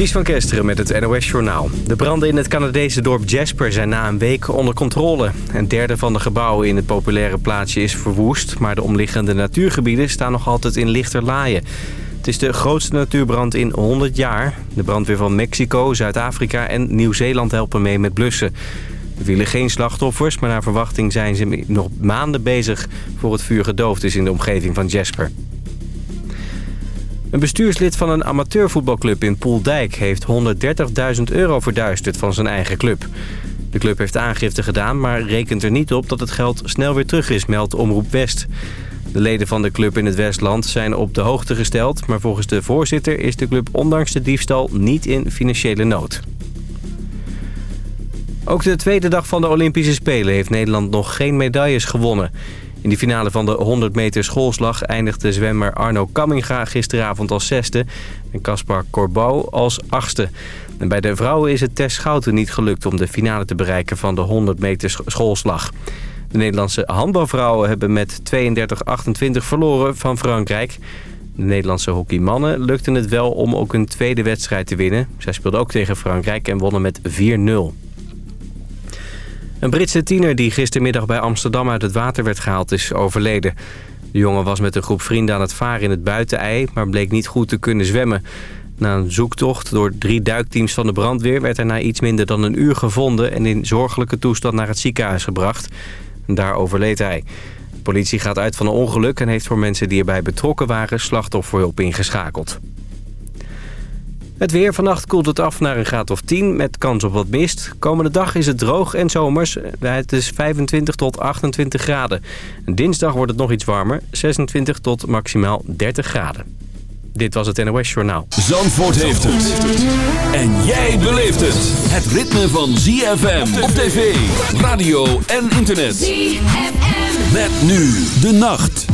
Ties van Kesteren met het NOS-journaal. De branden in het Canadese dorp Jasper zijn na een week onder controle. Een derde van de gebouwen in het populaire plaatsje is verwoest... maar de omliggende natuurgebieden staan nog altijd in lichter laaien. Het is de grootste natuurbrand in 100 jaar. De brandweer van Mexico, Zuid-Afrika en Nieuw-Zeeland helpen mee met blussen. Er vielen geen slachtoffers, maar naar verwachting zijn ze nog maanden bezig... voor het vuur gedoofd is in de omgeving van Jasper. Een bestuurslid van een amateurvoetbalclub in Poeldijk... heeft 130.000 euro verduisterd van zijn eigen club. De club heeft aangifte gedaan, maar rekent er niet op dat het geld snel weer terug is, meldt Omroep West. De leden van de club in het Westland zijn op de hoogte gesteld... maar volgens de voorzitter is de club ondanks de diefstal niet in financiële nood. Ook de tweede dag van de Olympische Spelen heeft Nederland nog geen medailles gewonnen. In de finale van de 100 meter schoolslag eindigde zwemmer Arno Kamminga gisteravond als zesde... en Caspar Corbeau als achtste. En bij de vrouwen is het Tess Schouten niet gelukt om de finale te bereiken van de 100 meter schoolslag. De Nederlandse handbalvrouwen hebben met 32-28 verloren van Frankrijk. De Nederlandse hockeymannen lukte het wel om ook een tweede wedstrijd te winnen. Zij speelden ook tegen Frankrijk en wonnen met 4-0. Een Britse tiener die gistermiddag bij Amsterdam uit het water werd gehaald is overleden. De jongen was met een groep vrienden aan het varen in het buitenei... maar bleek niet goed te kunnen zwemmen. Na een zoektocht door drie duikteams van de brandweer... werd hij na iets minder dan een uur gevonden... en in zorgelijke toestand naar het ziekenhuis gebracht. Daar overleed hij. De politie gaat uit van een ongeluk... en heeft voor mensen die erbij betrokken waren slachtofferhulp ingeschakeld. Het weer vannacht koelt het af naar een graad of 10 met kans op wat mist. Komende dag is het droog en zomers. Het is 25 tot 28 graden. Dinsdag wordt het nog iets warmer. 26 tot maximaal 30 graden. Dit was het NOS Journaal. Zandvoort heeft het. En jij beleeft het. Het ritme van ZFM op tv, radio en internet. ZFM. Met nu de nacht.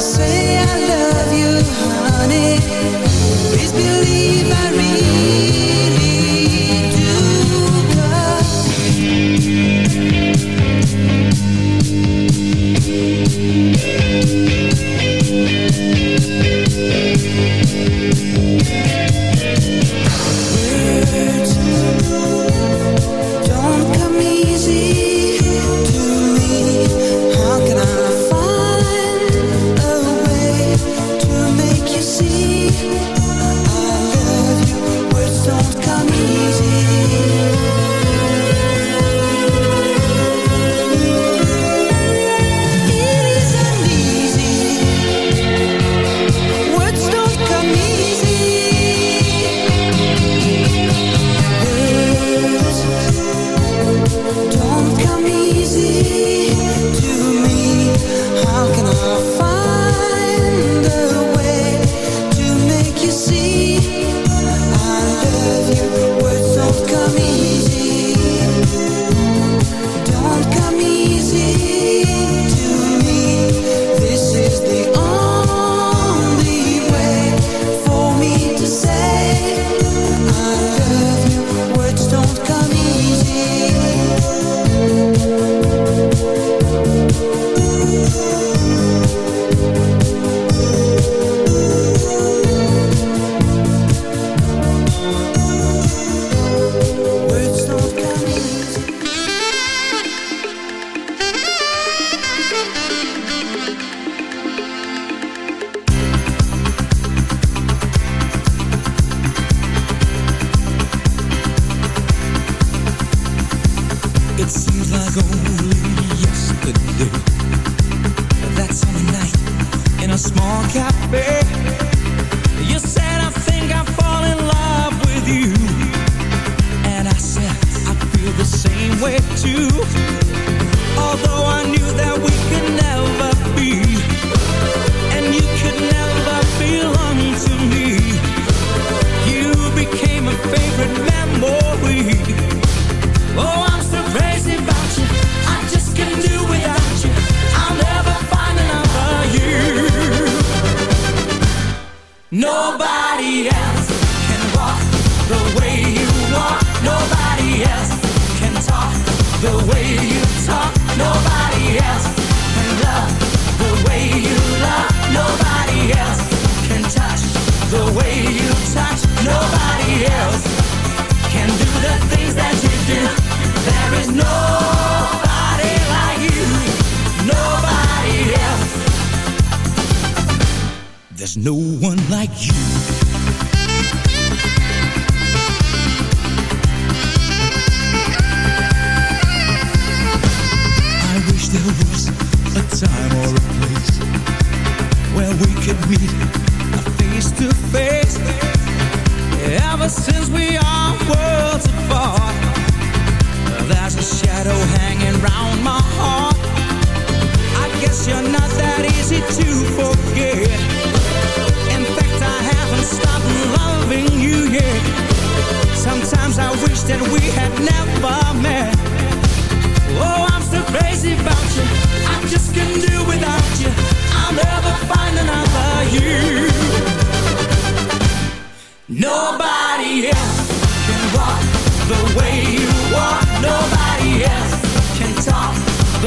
say I love you, honey. Please believe I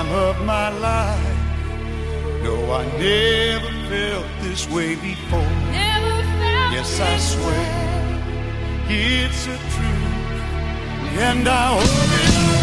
time of my life. No, I never felt this way before. Never felt yes, I swear way. it's a truth, and I hope it.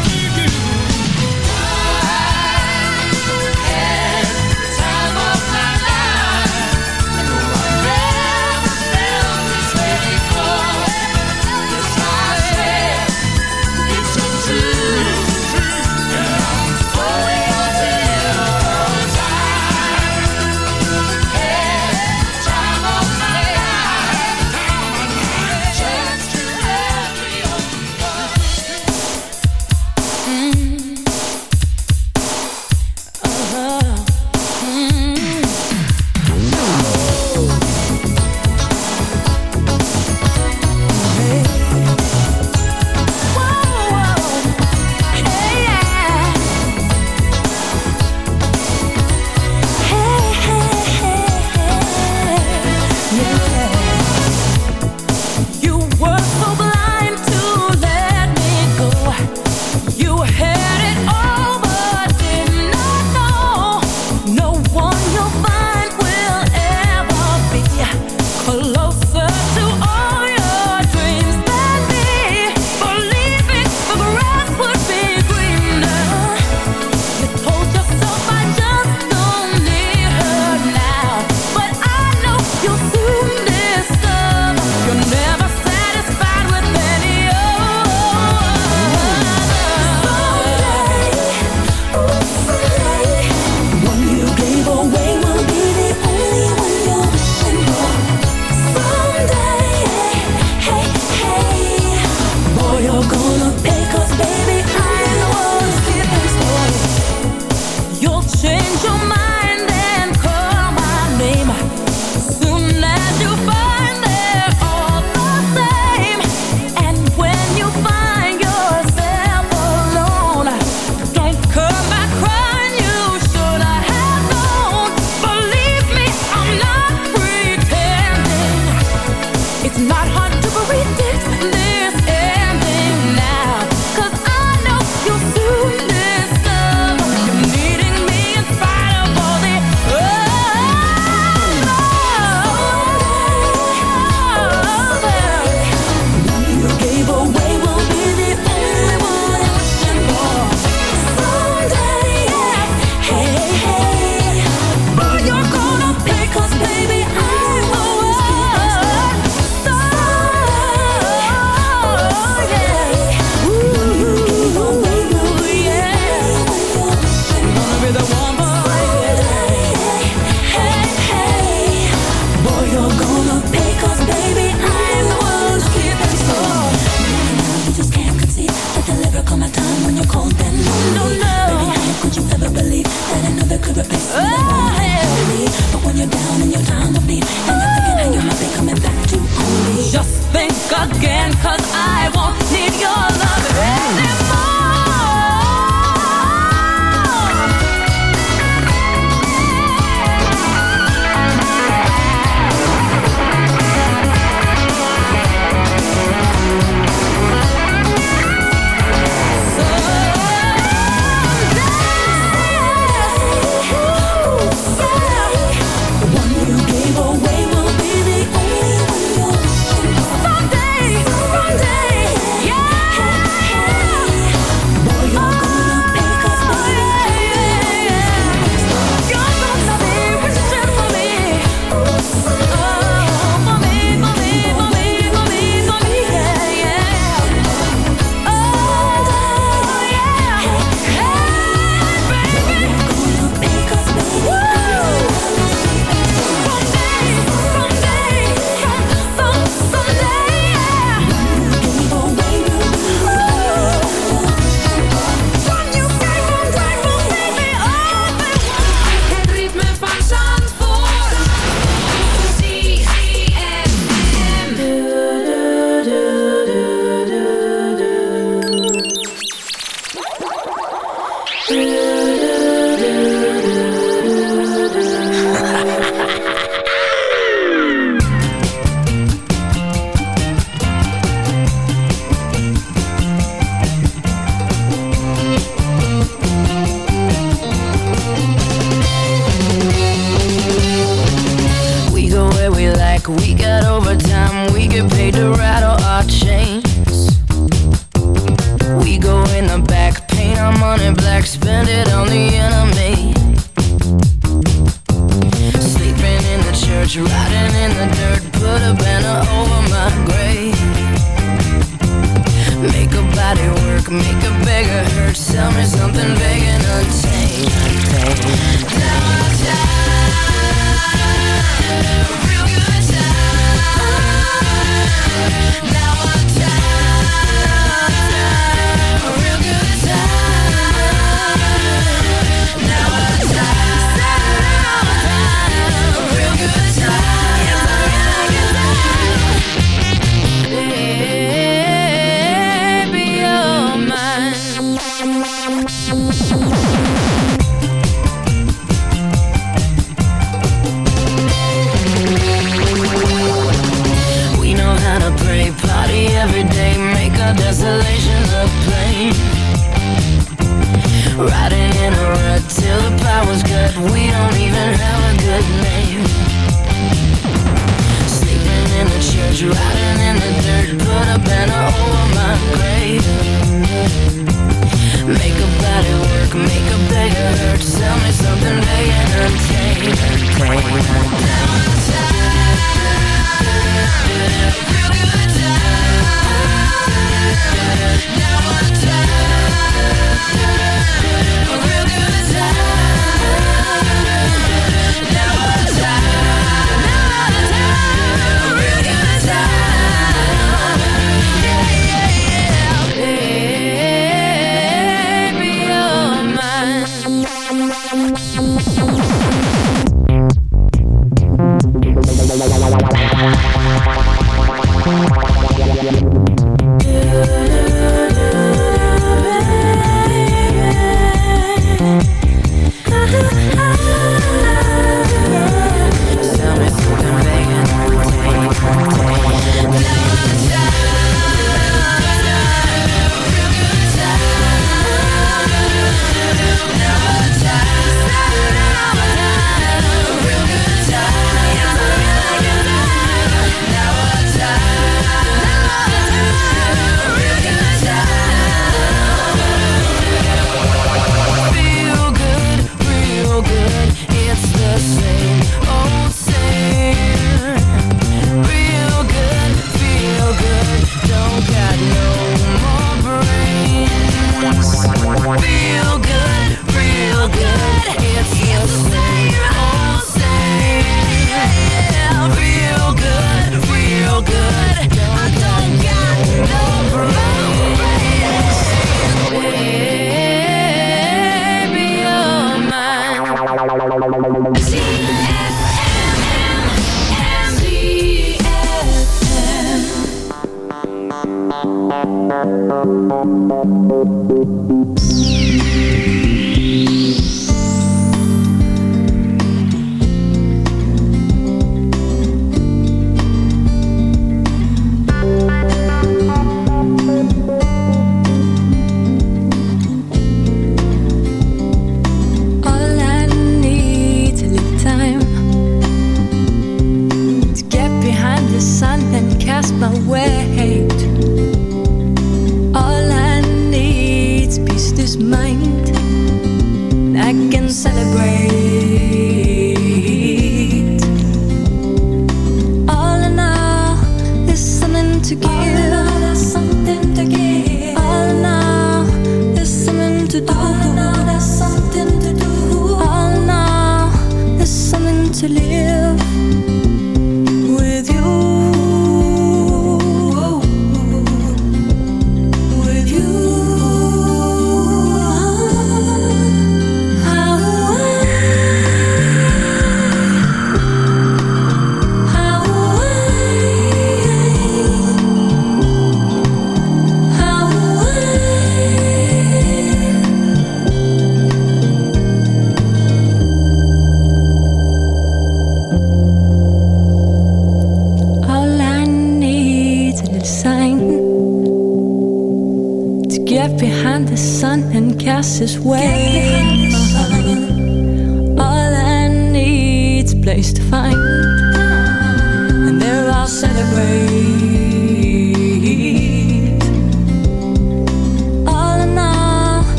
myself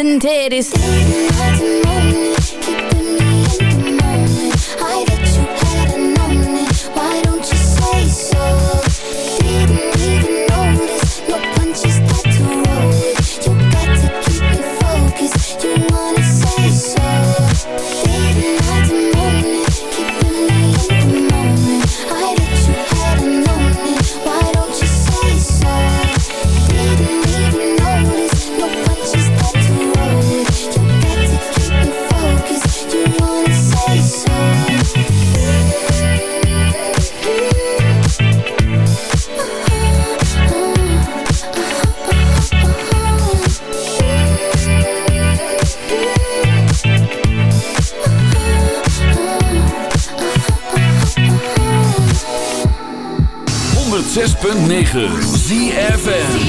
and is. 106.9 ZFN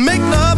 Make love.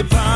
upon